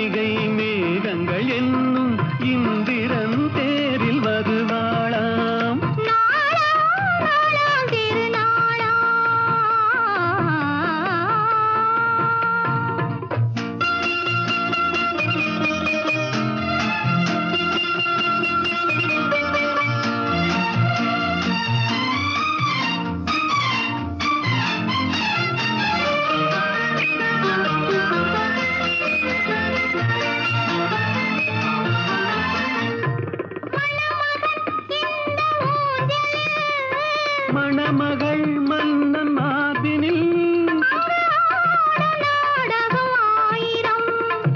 கன்னிகை மேகங்கள் என்னும் இந்திரன் மணமகள் மன்னன் ஆயிரம்.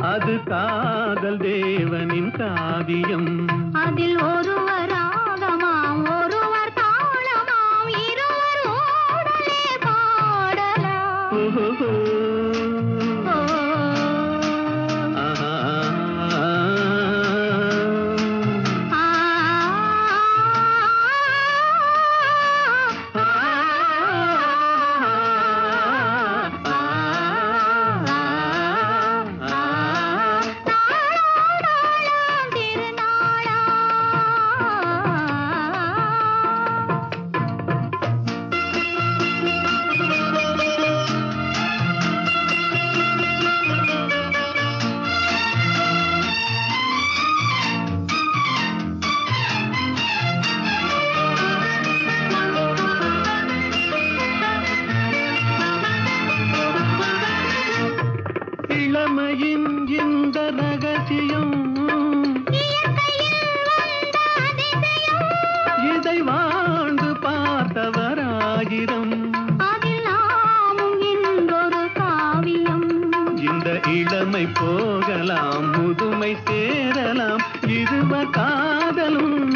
அது காதல் தேவனின் காவியம். அதில் ஒருவர் ராகமாம் ஒருவர் தாளமாம் இருவர் பாடலாம். இளமையின் இந்த ரகசியம். இதை வாழ்ந்து பார்த்தவராயிரம் இந்த இளமை போகலாம் முதுமை சேரலாம். இருவர் காதலும்